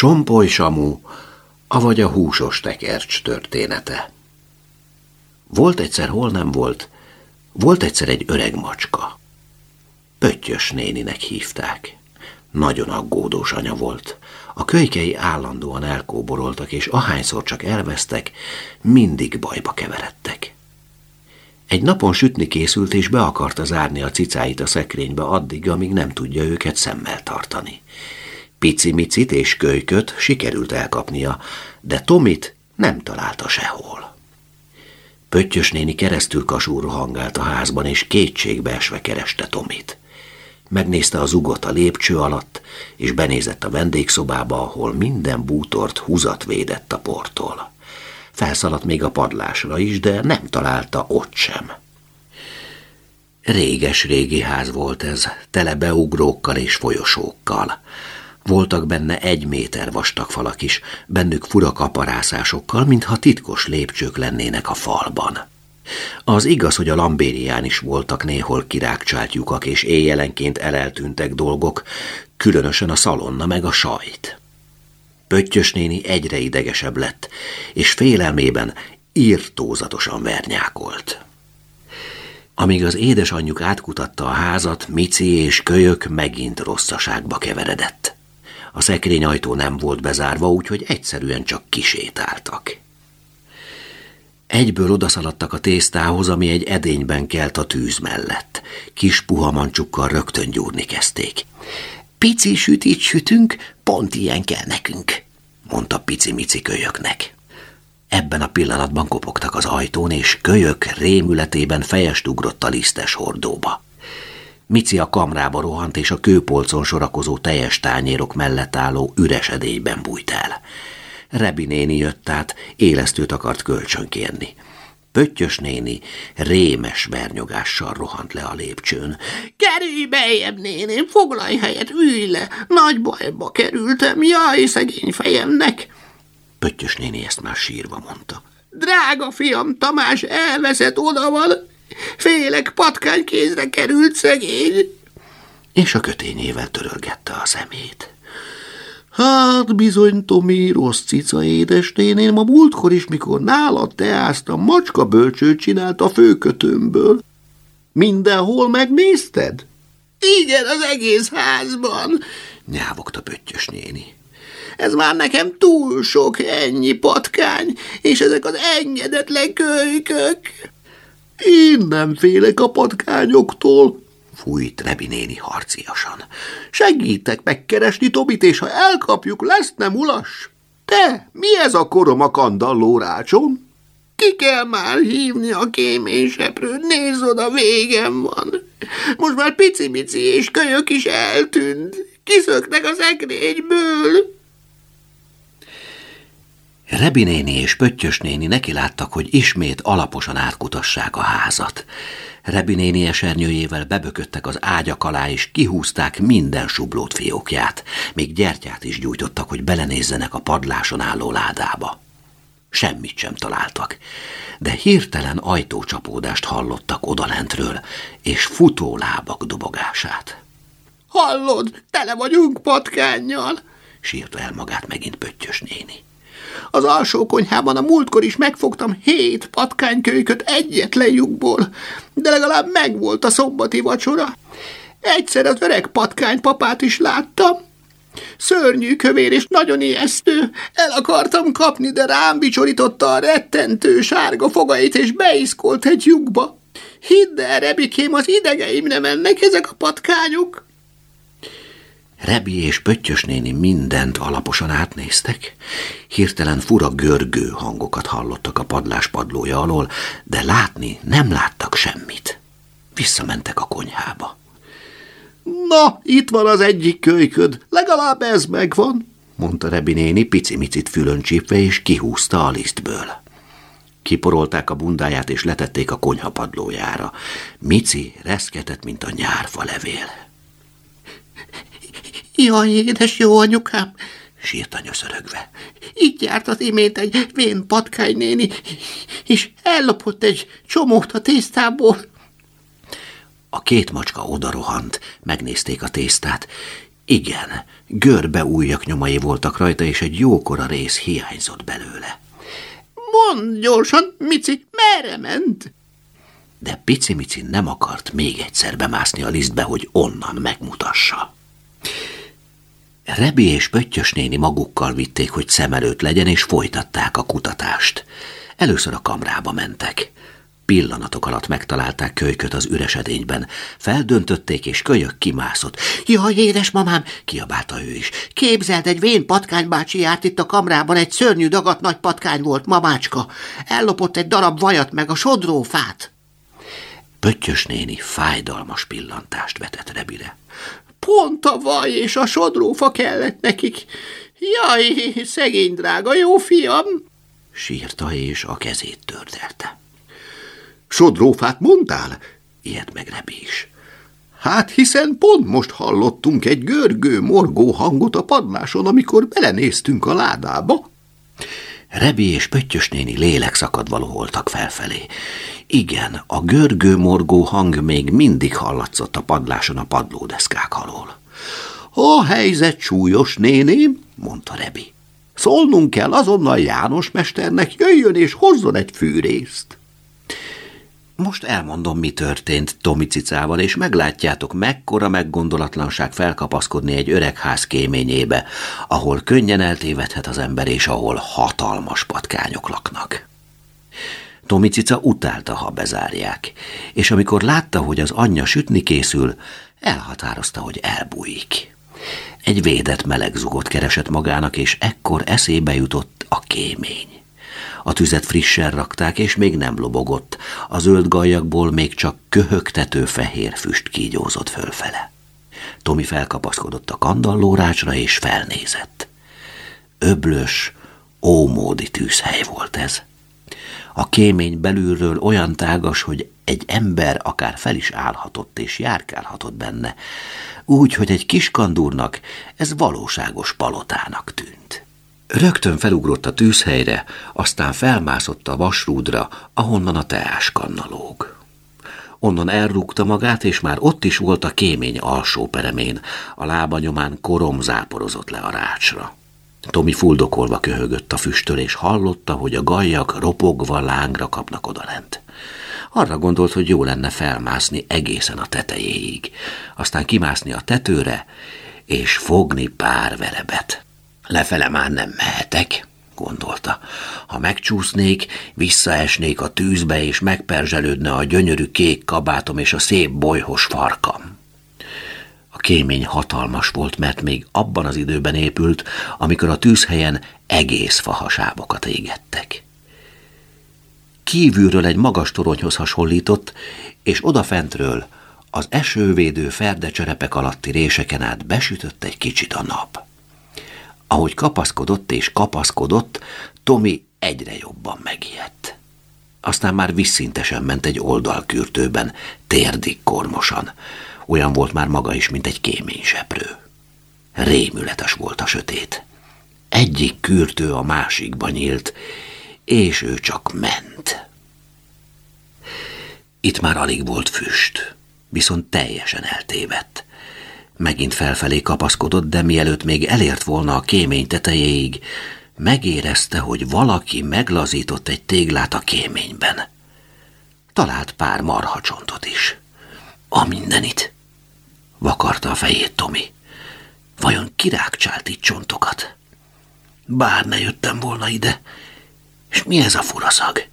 Sompoly Samu, avagy a húsos tekercs története. Volt egyszer, hol nem volt, volt egyszer egy öreg macska. Pöttyös néninek hívták. Nagyon aggódós anya volt. A kölykei állandóan elkóboroltak, és ahányszor csak elvesztek, mindig bajba keveredtek. Egy napon sütni készült, és be akarta zárni a cicáit a szekrénybe addig, amíg nem tudja őket szemmel tartani. Picimicit és kölyköt sikerült elkapnia, de Tomit nem találta sehol. Pöttyös néni keresztül kasúr hangált a házban, és kétségbe esve kereste Tomit. Megnézte az ugot a lépcső alatt, és benézett a vendégszobába, ahol minden bútort húzat védett a portól. Felszaladt még a padlásra is, de nem találta ott sem. Réges-régi ház volt ez, tele beugrókkal és folyosókkal. Voltak benne egy méter vastag falak is, bennük fura kaparászásokkal, mintha titkos lépcsők lennének a falban. Az igaz, hogy a lambérián is voltak néhol kirákcsált lyukak, és éjjelenként eleltűntek dolgok, különösen a szalonna meg a sajt. Pöttyös néni egyre idegesebb lett, és félelmében írtózatosan vernyákolt. Amíg az édesanyjuk átkutatta a házat, Mici és kölyök megint rosszaságba keveredett. A szekrény ajtó nem volt bezárva, úgyhogy egyszerűen csak kisétáltak. Egyből odaszaladtak a tésztához, ami egy edényben kelt a tűz mellett. Kis puha mancsukkal rögtön gyúrni kezdték. Pici sütit sütünk, pont ilyen kell nekünk, mondta pici-mici kölyöknek. Ebben a pillanatban kopogtak az ajtón, és kölyök rémületében fejest ugrott a lisztes hordóba. Mici a kamrába rohant, és a kőpolcon sorakozó teljes tányérok mellett álló üres edélyben bújt el. Rebi néni jött át, élesztőt akart kölcsönkérni. Pöttyös néni rémes vernyogással rohant le a lépcsőn. Kerülj bejebb, néném, foglalj helyet, ülj le, nagy bajba kerültem, jaj, szegény fejemnek. Pöttyös néni ezt már sírva mondta. Drága fiam, Tamás elveszett oda van, félek patkány kézre került szegény. És a kötényével törölgette a szemét. Hát bizony, Tomi, rossz cica édesnéném, a múltkor is, mikor nálad teáztam, macska bölcsőt csinált a főkötőmből. Mindenhol megnézted? Igen, az egész házban, nyávogta Pöttyös néni. Ez már nekem túl sok ennyi patkány, és ezek az engedetlen kölykök. Én nem félek a patkányoktól, fújt Rebi néni harciasan. Segítek megkeresni Tobit, és ha elkapjuk, lesz nem ulas. Te, mi ez a korom a kandalló rácson? Ki kell már hívni a kéményseprőt, nézd oda, végem van. Most már pici-mici és kölyök is eltűnt. Kiszöknek az ekrényből. Rebi néni és Pöttyös néni neki láttak, hogy ismét alaposan átkutassák a házat. Rebi néni esernyőjével bebököttek az ágyak alá, és kihúzták minden sublót fiókját. Még gyertyát is gyújtottak, hogy belenézzenek a padláson álló ládába. Semmit sem találtak, de hirtelen ajtócsapódást hallottak odalentről, és futólábak dobogását. Hallod, tele vagyunk patkánnyal, sírta el magát megint Pöttyös néni. Az alsó konyhában a múltkor is megfogtam hét patkánykölyköt egyetlen lyukból, de legalább megvolt a szombati vacsora. Egyszer az öreg patkány papát is láttam. Szörnyű kövér és nagyon ijesztő. El akartam kapni, de rám bicsorította a rettentő sárga fogait, és beiskolt egy lyukba. Hidd el, Rebikém, az idegeim nem mennek ezek a patkányok. Rebi és Pöttyös néni mindent alaposan átnéztek. Hirtelen fura görgő hangokat hallottak a padlás padlója alól, de látni nem láttak semmit. Visszamentek a konyhába. Na, itt van az egyik kölyköd, legalább ez megvan, mondta Rebi néni picimicit fülön csípve, és kihúzta a lisztből. Kiporolták a bundáját, és letették a konyha padlójára. Mici reszketett, mint a nyárfa levél. Jaj, édes jó anyukám, sírt anya szörögve. Itt járt az imént egy vén patkánynéni, és ellopott egy csomót a tésztából. A két macska odarohant, megnézték a tésztát, Igen, görbe újak nyomai voltak rajta, és egy jókora rész hiányzott belőle. Mondd gyorsan, Mici, merre ment? De Pici-Mici nem akart még egyszer bemászni a lisztbe, hogy onnan megmutassa. Rebi és Pöttyös néni magukkal vitték, hogy szem előtt legyen, és folytatták a kutatást. Először a kamrába mentek. Pillanatok alatt megtalálták kölyköt az üres edényben. Feldöntötték, és kölyök kimászott. Jaj, édesmamám, kiabálta ő is. Képzeld, egy vén patkánybácsi járt itt a kamrában, egy szörnyű dagat nagy patkány volt, mamácska. Ellopott egy darab vajat meg a sodrófát. Pöttyös néni fájdalmas pillantást vetett Rebire. Pont a vaj és a sodrófa kellett nekik. Jaj, szegény drága jó fiam! Sírta és a kezét tördelte. Sodrófát mondtál? Ilyet meg Rebi is. Hát hiszen pont most hallottunk egy görgő, morgó hangot a padláson, amikor belenéztünk a ládába. Rebi és Pöttyös néni lélekszakadva loholtak felfelé. Igen, a görgő-morgó hang még mindig hallatszott a padláson a padlódeszkák alól. A helyzet súlyos, néném, mondta Rebi. Szólnunk kell azonnal János mesternek, jöjjön és hozzon egy fűrészt. Most elmondom, mi történt Tomi cicával, és meglátjátok, mekkora meggondolatlanság felkapaszkodni egy öreg ház kéményébe, ahol könnyen eltévedhet az ember, és ahol hatalmas patkányok laknak. Tomi cica utálta, ha bezárják, és amikor látta, hogy az anyja sütni készül, elhatározta, hogy elbújik. Egy védett meleg zugot keresett magának, és ekkor eszébe jutott a kémény. A tüzet frissen rakták, és még nem lobogott. A zöld gajakból még csak köhögtető fehér füst kígyózott fölfele. Tomi felkapaszkodott a kandallórácsra, és felnézett. Öblös, ómódi tűzhely volt ez. A kémény belülről olyan tágas, hogy egy ember akár fel is állhatott és járkálhatott benne, úgy, hogy egy kiskandúrnak ez valóságos palotának tűnt. Rögtön felugrott a tűzhelyre, aztán felmászott a vasrúdra, ahonnan a teáskanna lóg. Onnan elrúgta magát, és már ott is volt a kémény alsó peremén, a lába nyomán korom záporozott le a rácsra. Tomi fuldokolva köhögött a füsttől, és hallotta, hogy a gajak ropogva lángra kapnak odalent. Arra gondolt, hogy jó lenne felmászni egészen a tetejéig, aztán kimászni a tetőre, és fogni pár verebet. Lefele már nem mehetek, gondolta. Ha megcsúsznék, visszaesnék a tűzbe, és megperzselődne a gyönyörű kék kabátom és a szép bolyhos farkam. Kémény hatalmas volt, mert még abban az időben épült, amikor a tűzhelyen egész fahasábokat égettek. Kívülről egy magas toronyhoz hasonlított, és odafentről az esővédő ferdecserepek alatti réseken át besütött egy kicsit a nap. Ahogy kapaszkodott és kapaszkodott, Tomi egyre jobban megijedt. Aztán már visszintesen ment egy oldalkürtőben, térdig kormosan. Olyan volt már maga is, mint egy kéményseprő. Rémületes volt a sötét. Egyik kürtő a másikba nyílt, és ő csak ment. Itt már alig volt füst, viszont teljesen eltévedt. Megint felfelé kapaszkodott, de mielőtt még elért volna a kémény tetejéig, megérezte, hogy valaki meglazított egy téglát a kéményben. Talált pár marhacsontot is. A mindenit. Vakarta a fejét Tomi. Vajon kirákcsált itt csontokat? Bár ne jöttem volna ide. És mi ez a furaszag?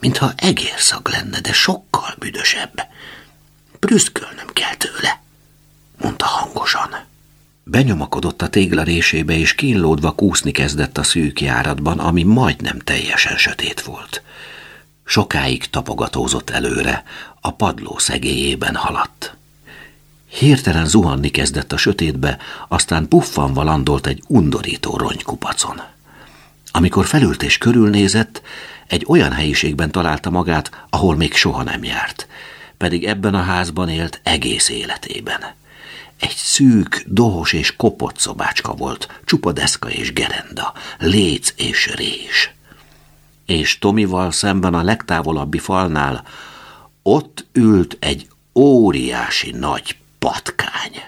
Mintha egérszag lenne, de sokkal büdösebb. Prüszkölnöm kell tőle mondta hangosan. Benyomakodott a tégla résébe, és kínlódva kúszni kezdett a szűk járatban, ami majdnem teljesen sötét volt. Sokáig tapogatózott előre, a padló szegélyében haladt. Hirtelen zuhanni kezdett a sötétbe, aztán puffanva landolt egy undorító ronykupacon. Amikor felült és körülnézett, egy olyan helyiségben találta magát, ahol még soha nem járt, pedig ebben a házban élt egész életében. Egy szűk, dohos és kopott szobácska volt, csupa deszka és gerenda, léc és rés. És Tomival szemben a legtávolabbi falnál ott ült egy óriási nagy patkány.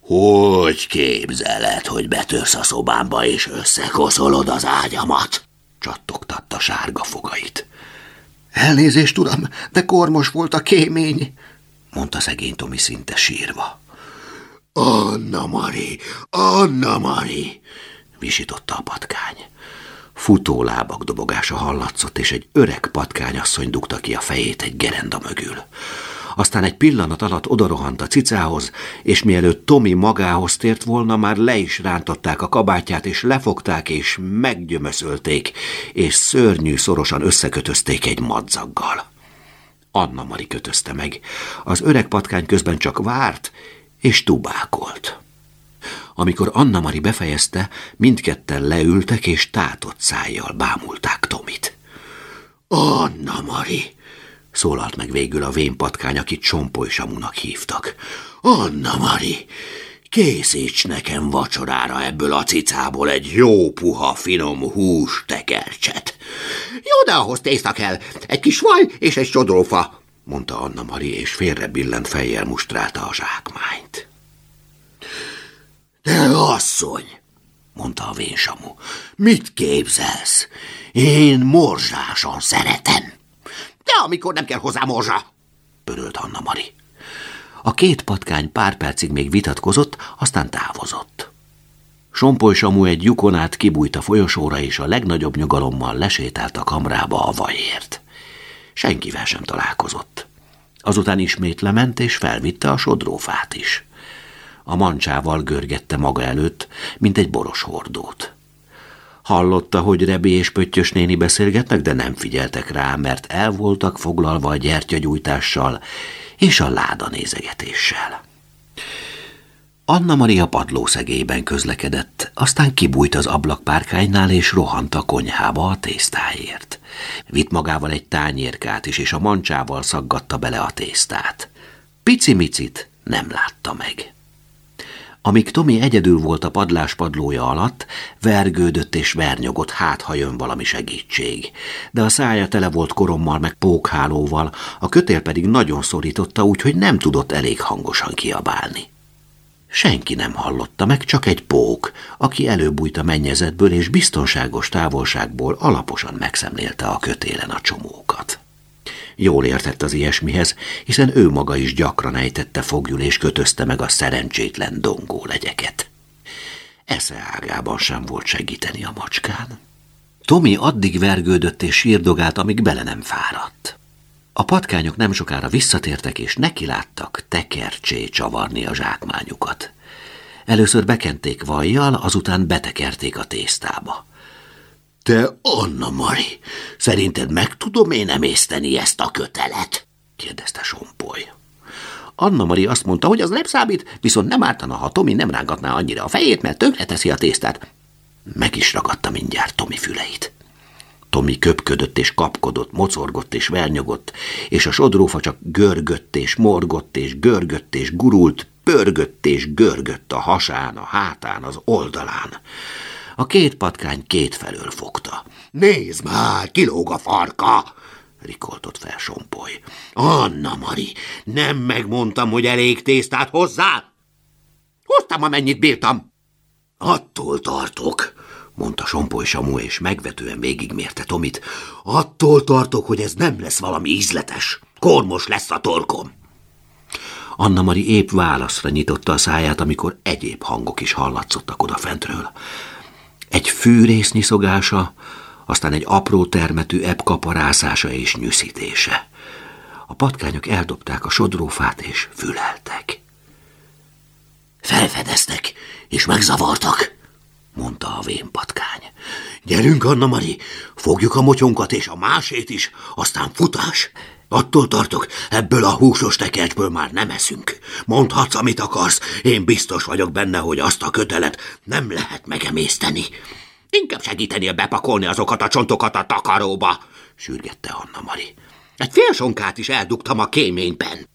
Hogy képzeled, hogy betörsz a szobámba és összekoszolod az ágyamat? Csattogtatta sárga fogait. Elnézést, uram, de kormos volt a kémény, mondta szegény Tomi szinte sírva. Anna Mari, Anna Mari, visította a patkány. Futó lábak dobogása hallatszott, és egy öreg patkányasszony dugta ki a fejét egy gerenda mögül. Aztán egy pillanat alatt odarohant a cicához, és mielőtt Tomi magához tért volna, már le is rántották a kabátját, és lefogták, és meggyömöszölték, és szörnyű szorosan összekötözték egy madzaggal. Anna Mari kötözte meg. Az öreg patkány közben csak várt, és tubákolt. Amikor Anna Mari befejezte, mindketten leültek, és tátott szájjal bámulták Tomit. Anna Mari! Szólalt meg végül a vénpatkány, akit Csompoly Samunak hívtak. Anna Mari, készíts nekem vacsorára ebből a cicából egy jó puha, finom hús tekercset. Jó, de ahhoz tészta kell, egy kis vaj és egy sodrófa, mondta Anna Mari, és félre billent fejjel mustrálta a zsákmányt. De asszony, mondta a vénsamu, mit képzelsz? Én morzsásan szeretem. De amikor nem kell hozzá morzsa, pörölt Anna Mari. A két patkány pár percig még vitatkozott, aztán távozott. Sompoly Samu egy lyukon át kibújt a folyosóra, és a legnagyobb nyugalommal lesétált a kamrába a vajért. Senkivel sem találkozott. Azután ismét lement, és felvitte a sodrófát is. A mancsával görgette maga előtt, mint egy boros hordót. Hallotta, hogy Rebi és Pöttyös néni beszélgetnek, de nem figyeltek rá, mert el voltak foglalva a gyertyagyújtással és a láda nézegetéssel. Anna Maria padlószegében közlekedett, aztán kibújt az ablakpárkánynál és rohant a konyhába a tésztáért. Vitt magával egy tányérkát is, és a mancsával szaggatta bele a tésztát. Pici-micit nem látta meg. Amíg Tomi egyedül volt a padlás padlója alatt, vergődött és vernyogott, hát ha jön valami segítség. De a szája tele volt korommal meg pókhálóval, a kötél pedig nagyon szorította, úgyhogy nem tudott elég hangosan kiabálni. Senki nem hallotta meg, csak egy pók, aki előbújt a mennyezetből, és biztonságos távolságból alaposan megszemlélte a kötélen a csomókat. Jól értett az ilyesmihez, hiszen ő maga is gyakran ejtette fogjul és kötözte meg a szerencsétlen dongó legyeket. Esze ágában sem volt segíteni a macskán. Tomi addig vergődött és sírdogált, amíg bele nem fáradt. A patkányok nem sokára visszatértek, és nekiláttak tekercsé csavarni a zsákmányukat. Először bekenték vajjal, azután betekerték a tésztába. Te, Anna Mari, szerinted meg tudom én emészteni ezt a kötelet? kérdezte Sompoly. Anna Mari azt mondta, hogy az nem számít, viszont nem ártana, ha Tomi nem rángatná annyira a fejét, mert tönkre teszi a tésztát. Meg is ragadta mindjárt Tomi füleit. Tomi köpködött és kapkodott, mocorgott és vernyogott, és a sodrófa csak görgött és morgott és görgött és gurult, pörgött és görgött a hasán, a hátán, az oldalán. A két patkány két felől fogta. Nézd már, kilóg a farka! rikoltott fel Sompoly. Anna Mari, nem megmondtam, hogy elég tésztát hozzá? Hoztam, amennyit bírtam. Attól tartok, mondta Sompoly Samu, és megvetően végigmérte Tomit. Attól tartok, hogy ez nem lesz valami ízletes. Kormos lesz a torkom. Anna Mari épp válaszra nyitotta a száját, amikor egyéb hangok is hallatszottak odafentről egy fűrész nyiszogása, aztán egy apró termetű ebb kaparászása és nyűszítése. A patkányok eldobták a sodrófát és füleltek. Felfedeztek és megzavartak, mondta a vén patkány. Gyerünk, Anna Mari, fogjuk a motyonkat és a másét is, aztán futás. Attól tartok, ebből a húsos tekercsből már nem eszünk. Mondhatsz, amit akarsz, én biztos vagyok benne, hogy azt a kötelet nem lehet megemészteni. Inkább segíteni bepakolni azokat a csontokat a takaróba, sürgette Anna Mari. Egy fél sonkát is eldugtam a kéményben.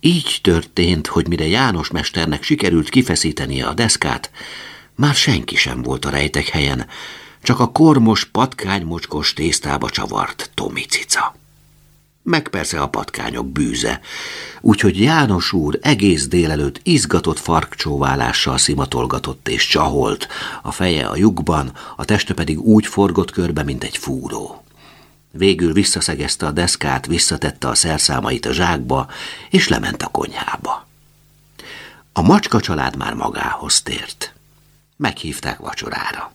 Így történt, hogy mire János mesternek sikerült kifeszítenie a deszkát, már senki sem volt a rejtek helyen, csak a kormos, patkánymocskos tésztába csavart Tomi cica. meg persze a patkányok bűze. Úgyhogy János úr egész délelőtt izgatott farkcsóválással szimatolgatott és csaholt, a feje a lyukban, a teste pedig úgy forgott körbe, mint egy fúró. Végül visszaszegezte a deszkát, visszatette a szerszámait a zsákba, és lement a konyhába. A macska család már magához tért. Meghívták vacsorára.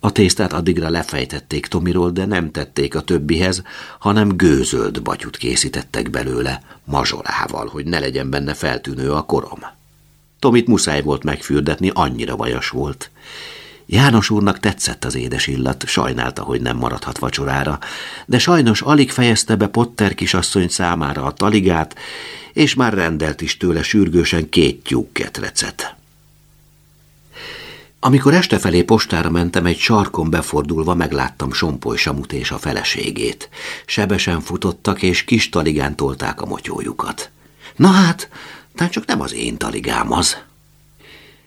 A tésztát addigra lefejtették Tomiról, de nem tették a többihez, hanem gőzöld batyut készítettek belőle, mazsolával, hogy ne legyen benne feltűnő a korom. Tomit muszáj volt megfürdetni, annyira vajas volt. János úrnak tetszett az édes illat, sajnálta, hogy nem maradhat vacsorára, de sajnos alig fejezte be Potter kisasszony számára a taligát, és már rendelt is tőle sürgősen két tyúkketrecet. Amikor este felé postára mentem, egy sarkon befordulva megláttam Sompoly Samut és a feleségét. Sebesen futottak, és kis taligán tolták a motyójukat. Na hát, tehát csak nem az én taligám az.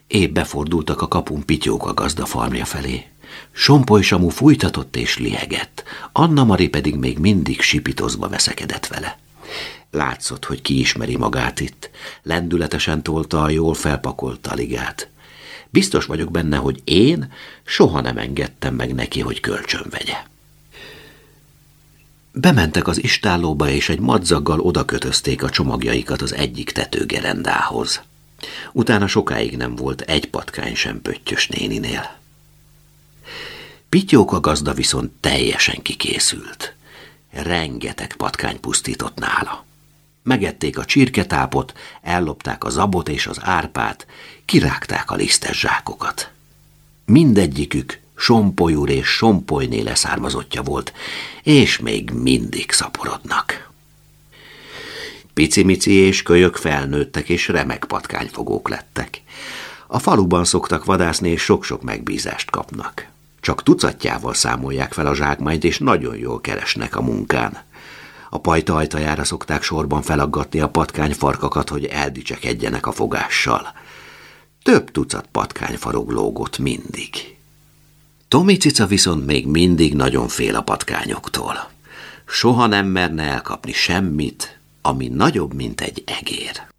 Épp befordultak a kapun pityók a gazda farmja felé. Sompoly Samu fújtatott és liegett, Anna Mari pedig még mindig sipitozva veszekedett vele. Látszott, hogy kiismeri magát itt. Lendületesen tolta a jól felpakolt taligát. Biztos vagyok benne, hogy én soha nem engedtem meg neki, hogy kölcsön vegye. Bementek az istállóba, és egy madzaggal odakötözték a csomagjaikat az egyik tetőgerendához. Utána sokáig nem volt egy patkány sem pöttyös néninél. Pityóka gazda viszont teljesen kikészült. Rengeteg patkány pusztított nála. Megették a csirketápot, ellopták a zabot és az árpát, kirágták a lisztes zsákokat. Mindegyikük Sompolyúr és Sompolyné leszármazottja volt, és még mindig szaporodnak. Picimici és kölyök felnőttek, és remek patkányfogók lettek. A faluban szoktak vadászni, és sok-sok megbízást kapnak. Csak tucatjával számolják fel a zsákmányt, és nagyon jól keresnek a munkán. A pajta ajtajára szokták sorban felaggatni a patkányfarkakat, hogy eldicsekedjenek a fogással. Több tucat patkányfarog lógott mindig. Tomi cica viszont még mindig nagyon fél a patkányoktól. Soha nem merne elkapni semmit, ami nagyobb, mint egy egér.